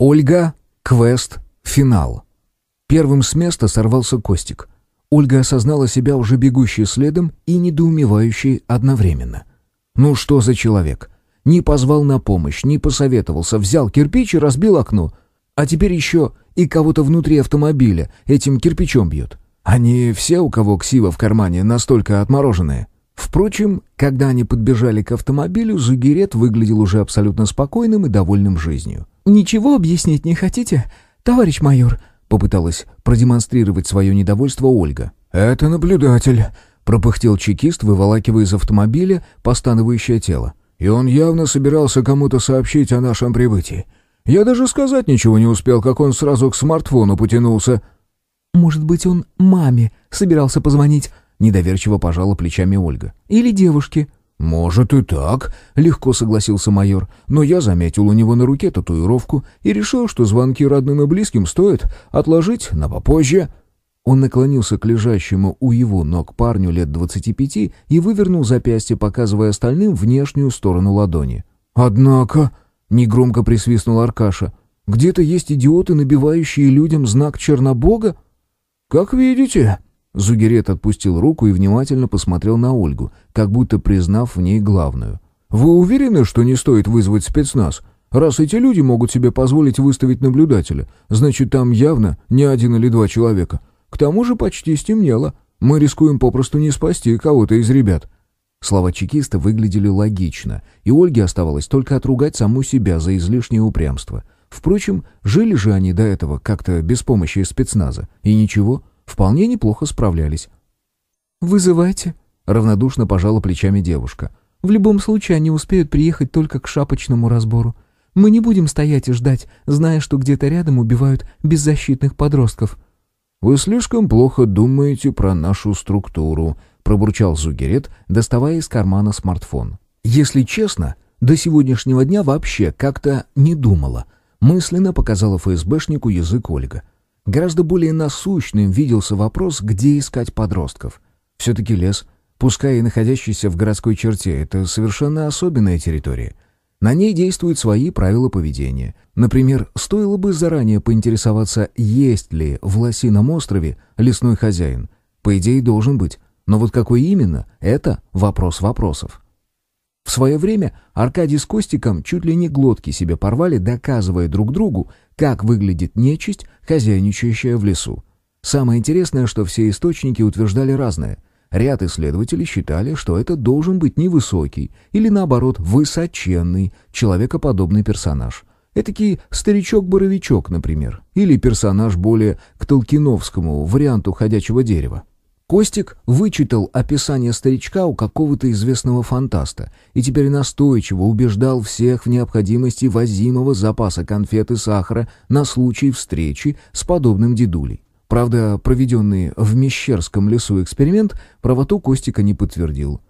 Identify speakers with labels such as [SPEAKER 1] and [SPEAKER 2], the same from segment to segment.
[SPEAKER 1] Ольга, квест, финал. Первым с места сорвался Костик. Ольга осознала себя уже бегущей следом и недоумевающей одновременно. Ну что за человек? Не позвал на помощь, не посоветовался, взял кирпич и разбил окно. А теперь еще и кого-то внутри автомобиля этим кирпичом бьет. Они все, у кого ксива в кармане, настолько отмороженные. Впрочем, когда они подбежали к автомобилю, Загирет выглядел уже абсолютно спокойным и довольным жизнью.
[SPEAKER 2] «Ничего объяснить не хотите, товарищ майор?»
[SPEAKER 1] Попыталась продемонстрировать свое недовольство Ольга. «Это наблюдатель», — пропыхтел чекист, выволакивая из автомобиля постановающее тело. «И он явно собирался кому-то сообщить о нашем прибытии. Я даже сказать ничего не успел, как он сразу к смартфону потянулся».
[SPEAKER 2] «Может быть, он маме собирался позвонить?»
[SPEAKER 1] — недоверчиво пожала плечами Ольга.
[SPEAKER 2] «Или девушке?»
[SPEAKER 1] «Может и так», — легко согласился майор. «Но я заметил у него на руке татуировку и решил, что звонки родным и близким стоит отложить на попозже». Он наклонился к лежащему у его ног парню лет двадцати пяти и вывернул запястье, показывая остальным внешнюю сторону ладони. «Однако», — негромко присвистнул Аркаша, — «где-то есть идиоты, набивающие людям знак Чернобога?» «Как видите», Зугерет отпустил руку и внимательно посмотрел на Ольгу, как будто признав в ней главную. «Вы уверены, что не стоит вызвать спецназ? Раз эти люди могут себе позволить выставить наблюдателя, значит, там явно не один или два человека. К тому же почти стемнело. Мы рискуем попросту не спасти кого-то из ребят». Слова чекиста выглядели логично, и Ольге оставалось только отругать саму себя за излишнее упрямство. Впрочем, жили же они до этого как-то без помощи спецназа. И ничего, вполне неплохо справлялись.
[SPEAKER 2] «Вызывайте», — равнодушно пожала плечами девушка. «В любом случае они успеют приехать только к шапочному разбору. Мы не будем стоять и ждать, зная, что где-то рядом убивают беззащитных подростков».
[SPEAKER 1] «Вы слишком плохо думаете про нашу структуру», — пробурчал Зугерет, доставая из кармана смартфон. «Если честно, до сегодняшнего дня вообще как-то не думала». Мысленно показала ФСБшнику язык Ольга. Гораздо более насущным виделся вопрос, где искать подростков. Все-таки лес, пускай и находящийся в городской черте, это совершенно особенная территория. На ней действуют свои правила поведения. Например, стоило бы заранее поинтересоваться, есть ли в Лосином острове лесной хозяин. По идее, должен быть. Но вот какой именно, это вопрос вопросов. В свое время Аркадий с Костиком чуть ли не глотки себе порвали, доказывая друг другу, как выглядит нечисть, хозяйничающая в лесу. Самое интересное, что все источники утверждали разное. Ряд исследователей считали, что это должен быть невысокий или, наоборот, высоченный, человекоподобный персонаж. Этакий старичок-боровичок, например, или персонаж более к толкиновскому варианту ходячего дерева. Костик вычитал описание старичка у какого-то известного фантаста и теперь настойчиво убеждал всех в необходимости возимого запаса конфет и сахара на случай встречи с подобным дедулей. Правда, проведенный в Мещерском лесу эксперимент правоту Костика не подтвердил.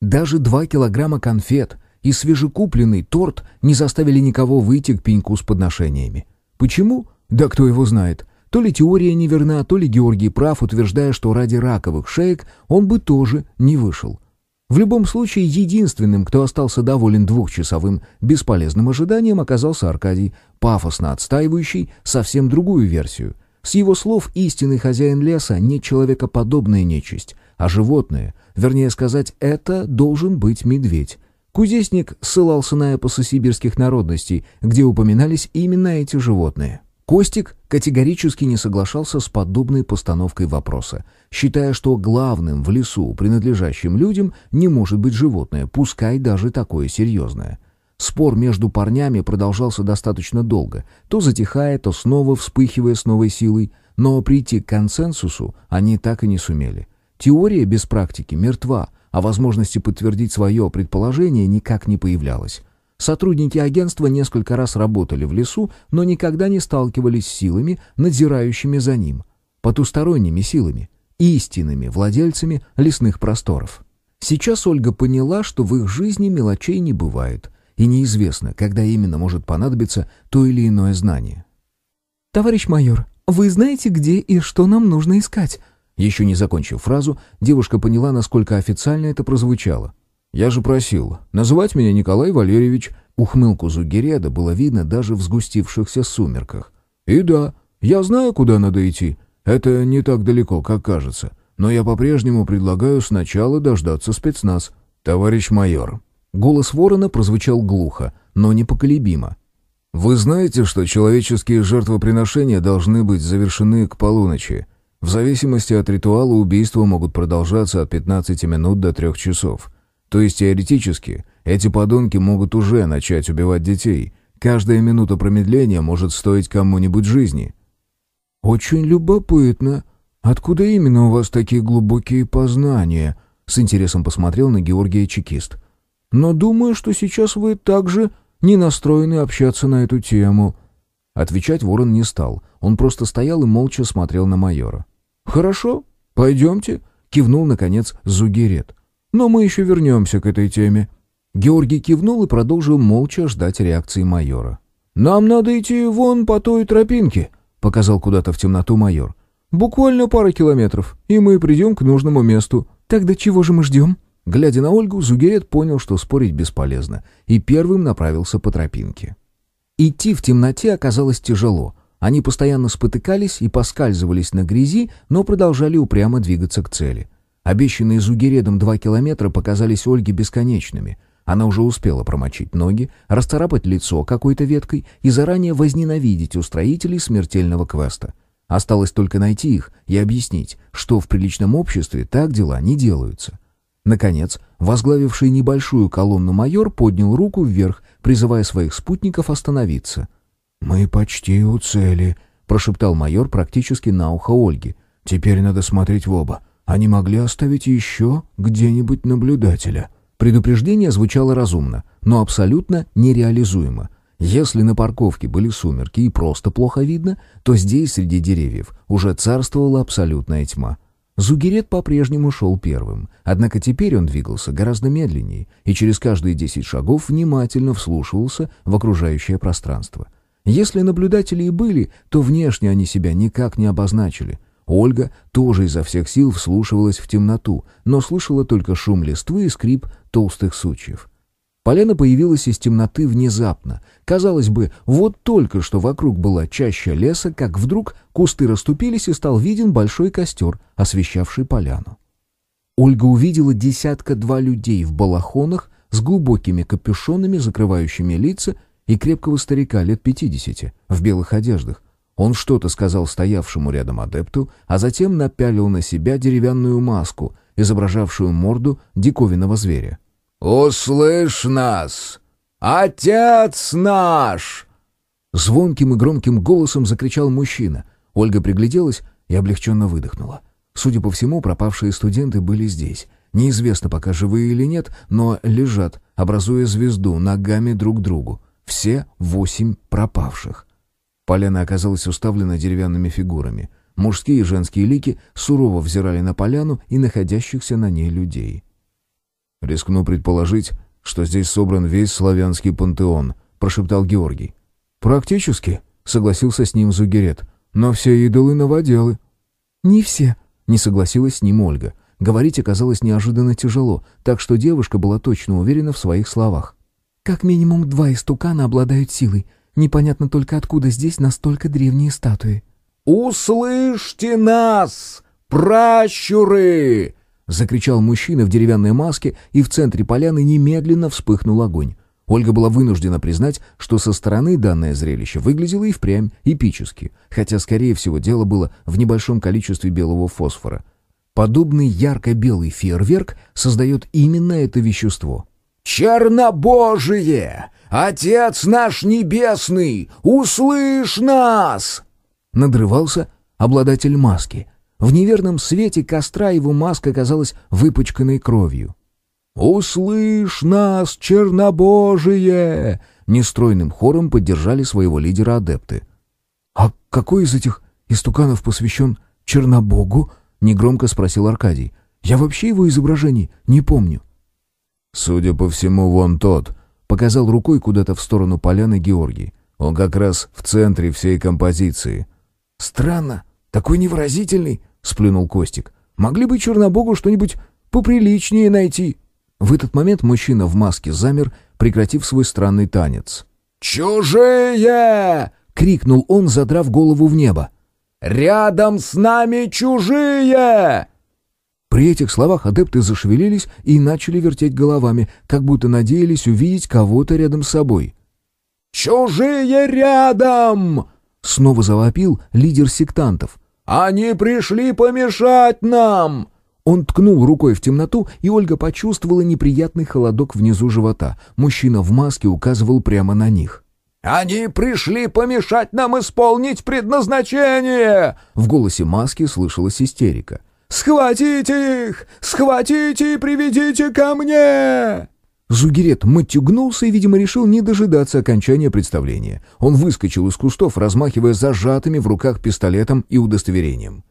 [SPEAKER 1] Даже два килограмма конфет и свежекупленный торт не заставили никого выйти к пеньку с подношениями. Почему? Да кто его знает. То ли теория неверна, то ли Георгий прав, утверждая, что ради раковых шеек он бы тоже не вышел. В любом случае, единственным, кто остался доволен двухчасовым бесполезным ожиданием, оказался Аркадий, пафосно отстаивающий совсем другую версию. С его слов, истинный хозяин леса не человекоподобная нечисть, а животное. Вернее сказать, это должен быть медведь. Кудесник ссылался на эпосы сибирских народностей, где упоминались именно эти животные. Костик категорически не соглашался с подобной постановкой вопроса, считая, что главным в лесу, принадлежащим людям, не может быть животное, пускай даже такое серьезное. Спор между парнями продолжался достаточно долго, то затихая, то снова вспыхивая с новой силой, но прийти к консенсусу они так и не сумели. Теория без практики мертва, а возможности подтвердить свое предположение никак не появлялось. Сотрудники агентства несколько раз работали в лесу, но никогда не сталкивались с силами, надзирающими за ним. Потусторонними силами, истинными владельцами лесных просторов. Сейчас Ольга поняла, что в их жизни мелочей не бывает, и неизвестно, когда именно может понадобиться то или иное знание.
[SPEAKER 2] «Товарищ майор, вы знаете, где и что нам нужно искать?»
[SPEAKER 1] Еще не закончив фразу, девушка поняла, насколько официально это прозвучало. «Я же просил. Называть меня Николай Валерьевич», Ухмылку Зугереда было видно даже в сгустившихся сумерках. «И да, я знаю, куда надо идти. Это не так далеко, как кажется. Но я по-прежнему предлагаю сначала дождаться спецназ. Товарищ майор». Голос ворона прозвучал глухо, но непоколебимо. «Вы знаете, что человеческие жертвоприношения должны быть завершены к полуночи. В зависимости от ритуала убийства могут продолжаться от 15 минут до 3 часов. То есть теоретически эти подонки могут уже начать убивать детей. Каждая минута промедления может стоить кому-нибудь жизни».
[SPEAKER 2] «Очень любопытно. Откуда именно у вас такие глубокие познания?» С интересом посмотрел на Георгия чекист. «Но думаю, что сейчас вы также не настроены общаться на эту тему».
[SPEAKER 1] Отвечать ворон не стал. Он просто стоял и молча смотрел на майора.
[SPEAKER 2] «Хорошо, пойдемте», — кивнул, наконец, Зугерет. «Но мы еще вернемся к этой теме».
[SPEAKER 1] Георгий кивнул и продолжил молча ждать реакции майора.
[SPEAKER 2] «Нам надо идти вон по той тропинке», — показал куда-то в темноту майор. «Буквально пара километров, и мы придем к нужному месту».
[SPEAKER 1] «Тогда чего же мы ждем?» Глядя на Ольгу, Зугерет понял, что спорить бесполезно, и первым направился по тропинке. Идти в темноте оказалось тяжело. Они постоянно спотыкались и поскальзывались на грязи, но продолжали упрямо двигаться к цели. Обещанные Зугередом два километра показались Ольге бесконечными — она уже успела промочить ноги, расцарапать лицо какой-то веткой и заранее возненавидеть устроителей смертельного квеста. Осталось только найти их и объяснить, что в приличном обществе так дела не делаются. Наконец, возглавивший небольшую колонну майор поднял руку вверх, призывая своих спутников остановиться.
[SPEAKER 2] «Мы почти у цели», — прошептал майор практически на ухо Ольги. «Теперь надо смотреть в оба. Они могли оставить еще где-нибудь наблюдателя».
[SPEAKER 1] Предупреждение звучало разумно, но абсолютно нереализуемо. Если на парковке были сумерки и просто плохо видно, то здесь, среди деревьев, уже царствовала абсолютная тьма. Зугерет по-прежнему шел первым, однако теперь он двигался гораздо медленнее и через каждые десять шагов внимательно вслушивался в окружающее пространство. Если наблюдатели и были, то внешне они себя никак не обозначили — Ольга тоже изо всех сил вслушивалась в темноту, но слышала только шум листвы и скрип толстых сучьев. Полена появилась из темноты внезапно. Казалось бы, вот только что вокруг была чаща леса, как вдруг кусты расступились и стал виден большой костер, освещавший поляну. Ольга увидела десятка-два людей в балахонах с глубокими капюшонами, закрывающими лица, и крепкого старика лет пятидесяти в белых одеждах, он что-то сказал стоявшему рядом адепту, а затем напялил на себя деревянную маску, изображавшую морду диковинного зверя.
[SPEAKER 3] «Услышь нас! Отец наш!»
[SPEAKER 1] Звонким и громким голосом закричал мужчина. Ольга пригляделась и облегченно выдохнула. Судя по всему, пропавшие студенты были здесь. Неизвестно пока живые или нет, но лежат, образуя звезду, ногами друг к другу. Все восемь пропавших. Поляна оказалась уставлена деревянными фигурами. Мужские и женские лики сурово взирали на поляну и находящихся на ней людей.
[SPEAKER 3] «Рискну предположить, что здесь собран весь славянский пантеон», — прошептал Георгий.
[SPEAKER 2] «Практически», — согласился с ним Зугерет. «Но все идолы новоделы».
[SPEAKER 1] «Не все», — не согласилась с ним Ольга. Говорить оказалось неожиданно тяжело, так что девушка была точно уверена в своих словах. «Как минимум два истукана обладают силой, Непонятно только, откуда здесь настолько древние статуи.
[SPEAKER 3] «Услышьте нас, пращуры!»
[SPEAKER 1] — закричал мужчина в деревянной маске, и в центре поляны немедленно вспыхнул огонь. Ольга была вынуждена признать, что со стороны данное зрелище выглядело и впрямь эпически, хотя, скорее всего, дело было в небольшом количестве белого фосфора. Подобный ярко-белый фейерверк создает именно это вещество.
[SPEAKER 3] «Чернобожие! Отец наш небесный, услышь нас!»
[SPEAKER 1] Надрывался обладатель маски. В неверном свете костра его маска казалась выпачканной кровью.
[SPEAKER 3] «Услышь нас, чернобожие!»
[SPEAKER 1] Нестройным хором поддержали своего лидера адепты.
[SPEAKER 2] «А какой из этих истуканов посвящен Чернобогу?» — негромко спросил Аркадий. «Я вообще его изображений не помню».
[SPEAKER 3] «Судя по всему, вон тот», Показал рукой куда-то в сторону поляны Георгий. Он как раз в центре всей композиции.
[SPEAKER 2] «Странно, такой невыразительный», — сплюнул Костик. «Могли бы Чернобогу что-нибудь поприличнее найти».
[SPEAKER 1] В этот момент мужчина в маске замер, прекратив свой странный танец.
[SPEAKER 3] «Чужие!» — крикнул он, задрав голову в небо. «Рядом с нами чужие!»
[SPEAKER 1] При этих словах адепты зашевелились и начали вертеть головами, как будто надеялись увидеть кого-то рядом с собой.
[SPEAKER 3] «Чужие рядом!»
[SPEAKER 1] — снова завопил лидер сектантов.
[SPEAKER 3] «Они пришли помешать нам!»
[SPEAKER 1] Он ткнул рукой в темноту, и Ольга почувствовала неприятный холодок внизу живота. Мужчина в маске указывал прямо на них.
[SPEAKER 3] «Они пришли помешать нам исполнить предназначение!»
[SPEAKER 1] В голосе маски слышалась истерика.
[SPEAKER 3] «Схватите их! Схватите и приведите ко мне!»
[SPEAKER 1] Зугерет матюгнулся и, видимо, решил не дожидаться окончания представления. Он выскочил из кустов, размахивая зажатыми в руках пистолетом и удостоверением.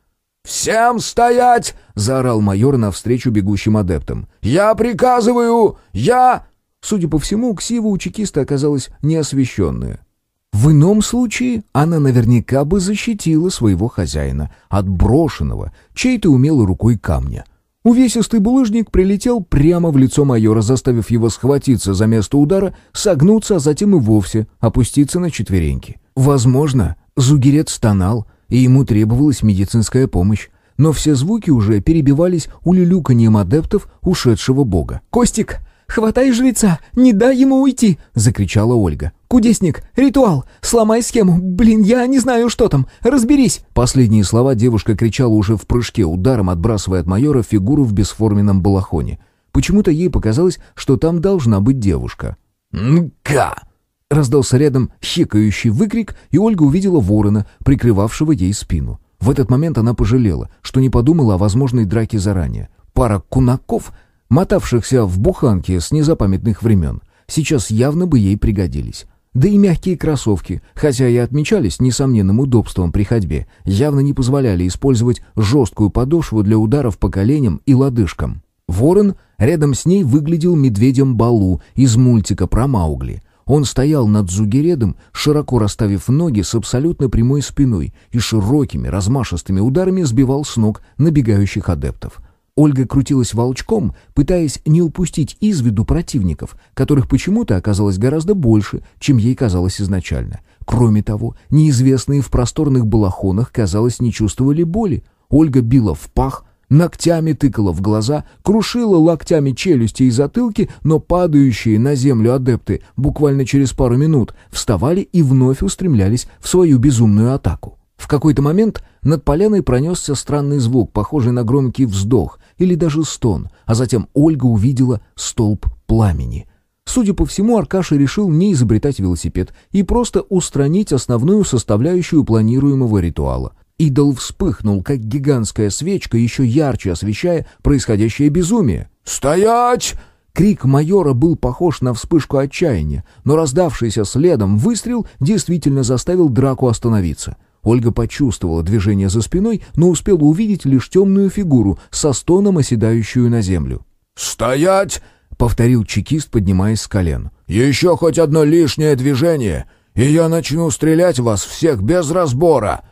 [SPEAKER 3] «Всем стоять!» — заорал майор навстречу бегущим адептам. «Я приказываю! Я...»
[SPEAKER 1] Судя по всему, ксива у чекиста оказалась неосвещенная. В ином случае она наверняка бы защитила своего хозяина от брошенного чьей-то умелой рукой камня. Увесистый булыжник прилетел прямо в лицо майора, заставив его схватиться за место удара, согнуться, а затем и вовсе опуститься на четвереньки. Возможно, Зугерет стонал, и ему требовалась медицинская помощь, но все звуки уже перебивались улюлюканьем адептов ушедшего бога.
[SPEAKER 2] «Костик, «Хватай жреца! Не дай ему уйти!» — закричала Ольга. «Кудесник! Ритуал! Сломай схему! Блин, я не знаю, что там! Разберись!»
[SPEAKER 1] Последние слова девушка кричала уже в прыжке, ударом отбрасывая от майора фигуру в бесформенном балахоне. Почему-то ей показалось, что там должна быть девушка.
[SPEAKER 3] «Нка!»
[SPEAKER 1] Раздался рядом хекающий выкрик, и Ольга увидела ворона, прикрывавшего ей спину. В этот момент она пожалела, что не подумала о возможной драке заранее. Пара кунаков мотавшихся в буханке с незапамятных времен, сейчас явно бы ей пригодились. Да и мягкие кроссовки, хотя и отмечались несомненным удобством при ходьбе, явно не позволяли использовать жесткую подошву для ударов по коленям и лодыжкам. Ворон рядом с ней выглядел медведем Балу из мультика про Маугли. Он стоял над Зугередом, широко расставив ноги с абсолютно прямой спиной и широкими размашистыми ударами сбивал с ног набегающих адептов. Ольга крутилась волчком, пытаясь не упустить из виду противников, которых почему-то оказалось гораздо больше, чем ей казалось изначально. Кроме того, неизвестные в просторных балахонах, казалось, не чувствовали боли. Ольга била в пах, ногтями тыкала в глаза, крушила локтями челюсти и затылки, но падающие на землю адепты буквально через пару минут вставали и вновь устремлялись в свою безумную атаку. В какой-то момент над поляной пронесся странный звук, похожий на громкий вздох или даже стон, а затем Ольга увидела столб пламени. Судя по всему, Аркаша решил не изобретать велосипед и просто устранить основную составляющую планируемого ритуала. Идол вспыхнул, как гигантская свечка, еще ярче освещая происходящее безумие.
[SPEAKER 3] «Стоять!»
[SPEAKER 1] Крик майора был похож на вспышку отчаяния, но раздавшийся следом выстрел действительно заставил драку остановиться. Ольга почувствовала движение за спиной, но успела увидеть лишь темную фигуру со стоном оседающую на землю.
[SPEAKER 3] «Стоять!»
[SPEAKER 1] — повторил чекист, поднимаясь с колен.
[SPEAKER 3] «Еще хоть одно лишнее движение, и я начну стрелять вас всех без разбора!»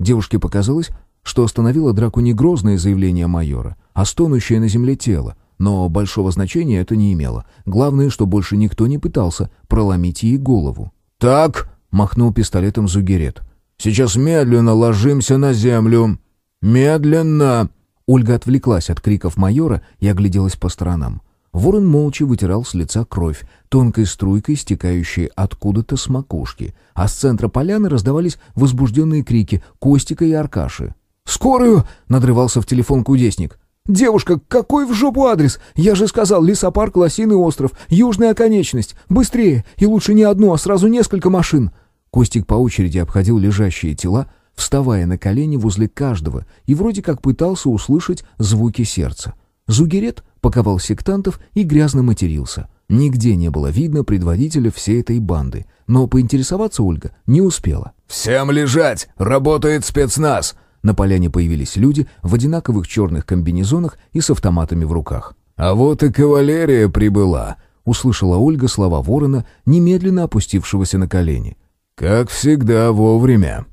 [SPEAKER 1] Девушке показалось, что остановило драку не грозное заявление майора, а стонущее на земле тело, но большого значения это не имело. Главное, что больше никто не пытался проломить ей голову.
[SPEAKER 3] «Так!» — махнул пистолетом Зугерет. Сейчас медленно ложимся на землю. Медленно!»
[SPEAKER 1] Ольга отвлеклась от криков майора и огляделась по сторонам. Ворон молча вытирал с лица кровь, тонкой струйкой, стекающей откуда-то с макушки, а с центра поляны раздавались возбужденные крики Костика и Аркаши.
[SPEAKER 2] «Скорую!» — надрывался в телефон кудесник. «Девушка, какой в жопу адрес? Я же сказал, лесопарк, Лосиный остров, южная оконечность. Быстрее! И лучше не одну, а сразу несколько машин!»
[SPEAKER 1] Костик по очереди обходил лежащие тела, вставая на колени возле каждого и вроде как пытался услышать звуки сердца. Зугерет паковал сектантов и грязно матерился. Нигде не было видно предводителя всей этой банды, но поинтересоваться Ольга не успела.
[SPEAKER 3] «Всем лежать! Работает спецназ!»
[SPEAKER 1] На поляне появились люди в одинаковых черных комбинезонах и с автоматами в руках.
[SPEAKER 3] «А вот и кавалерия прибыла!» — услышала Ольга слова ворона, немедленно опустившегося на колени. «Как всегда вовремя».